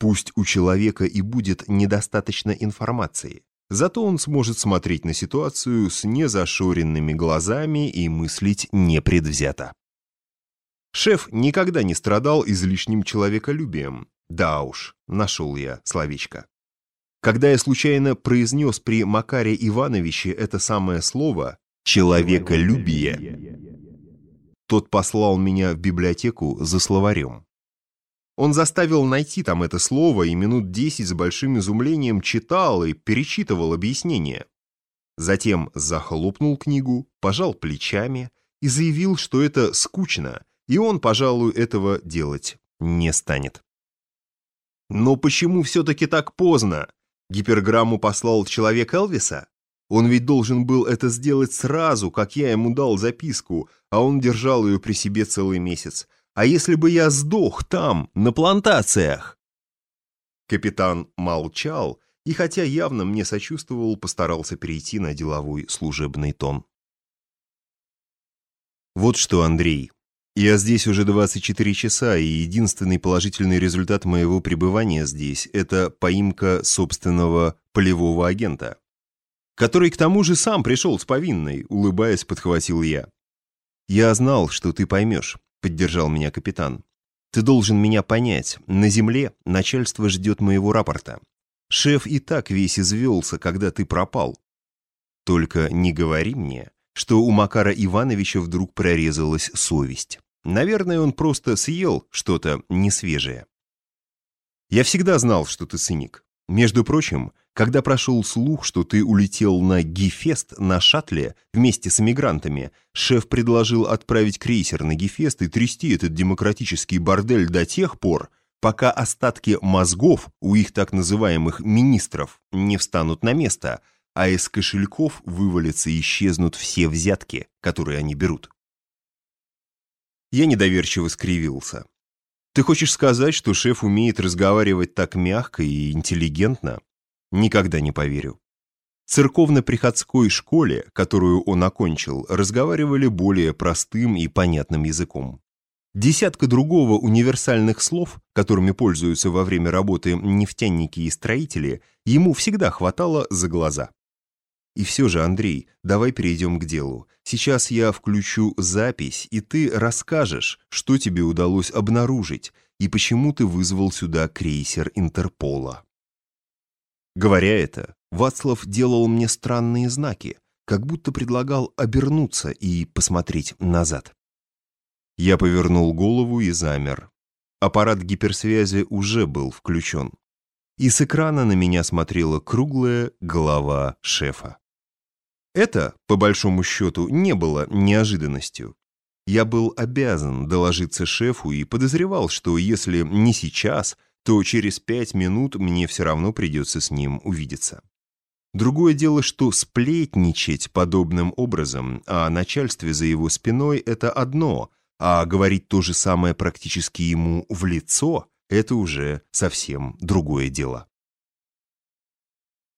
Пусть у человека и будет недостаточно информации, зато он сможет смотреть на ситуацию с незашоренными глазами и мыслить непредвзято. Шеф никогда не страдал излишним человеколюбием. Да уж, нашел я словечко. Когда я случайно произнес при Макаре Ивановиче это самое слово «человеколюбие», тот послал меня в библиотеку за словарем. Он заставил найти там это слово и минут десять с большим изумлением читал и перечитывал объяснение. Затем захлопнул книгу, пожал плечами и заявил, что это скучно, и он, пожалуй, этого делать не станет. Но почему все-таки так поздно? Гиперграмму послал человек Элвиса? Он ведь должен был это сделать сразу, как я ему дал записку, а он держал ее при себе целый месяц. А если бы я сдох там, на плантациях? Капитан молчал, и хотя явно мне сочувствовал, постарался перейти на деловой служебный тон. Вот что, Андрей, я здесь уже 24 часа, и единственный положительный результат моего пребывания здесь – это поимка собственного полевого агента который к тому же сам пришел с повинной, улыбаясь, подхватил я. «Я знал, что ты поймешь», — поддержал меня капитан. «Ты должен меня понять. На земле начальство ждет моего рапорта. Шеф и так весь извелся, когда ты пропал. Только не говори мне, что у Макара Ивановича вдруг прорезалась совесть. Наверное, он просто съел что-то несвежее. Я всегда знал, что ты циник. Между прочим, когда прошел слух, что ты улетел на Гефест на шаттле вместе с эмигрантами, шеф предложил отправить крейсер на Гефест и трясти этот демократический бордель до тех пор, пока остатки мозгов у их так называемых министров не встанут на место, а из кошельков вывалятся и исчезнут все взятки, которые они берут. Я недоверчиво скривился. Ты хочешь сказать, что шеф умеет разговаривать так мягко и интеллигентно? Никогда не поверю. В церковно-приходской школе, которую он окончил, разговаривали более простым и понятным языком. Десятка другого универсальных слов, которыми пользуются во время работы нефтяники и строители, ему всегда хватало за глаза. И все же, Андрей, давай перейдем к делу. Сейчас я включу запись, и ты расскажешь, что тебе удалось обнаружить и почему ты вызвал сюда крейсер Интерпола. Говоря это, Вацлав делал мне странные знаки, как будто предлагал обернуться и посмотреть назад. Я повернул голову и замер. Аппарат гиперсвязи уже был включен. И с экрана на меня смотрела круглая голова шефа. Это, по большому счету, не было неожиданностью. Я был обязан доложиться шефу и подозревал, что если не сейчас – то через пять минут мне все равно придется с ним увидеться. Другое дело, что сплетничать подобным образом о начальстве за его спиной – это одно, а говорить то же самое практически ему в лицо – это уже совсем другое дело.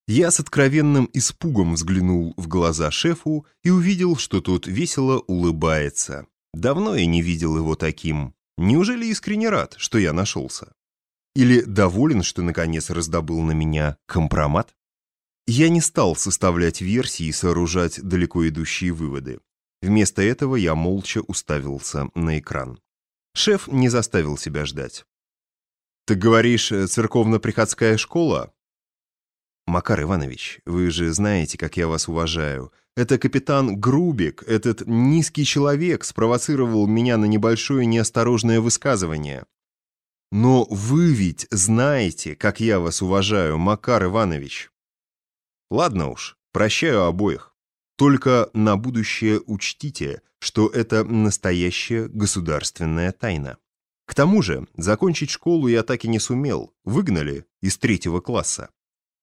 Я с откровенным испугом взглянул в глаза шефу и увидел, что тот весело улыбается. Давно я не видел его таким. Неужели искренне рад, что я нашелся? Или доволен, что наконец раздобыл на меня компромат? Я не стал составлять версии и сооружать далеко идущие выводы. Вместо этого я молча уставился на экран. Шеф не заставил себя ждать. «Ты говоришь, э, церковно-приходская школа?» «Макар Иванович, вы же знаете, как я вас уважаю. Это капитан Грубик, этот низкий человек, спровоцировал меня на небольшое неосторожное высказывание. Но вы ведь знаете, как я вас уважаю, Макар Иванович. Ладно уж, прощаю обоих. Только на будущее учтите, что это настоящая государственная тайна. К тому же, закончить школу я так и не сумел, выгнали из третьего класса.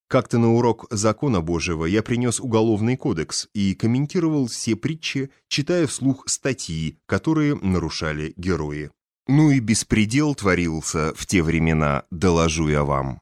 Как-то на урок закона Божьего я принес уголовный кодекс и комментировал все притчи, читая вслух статьи, которые нарушали герои. Ну и беспредел творился в те времена, доложу я вам.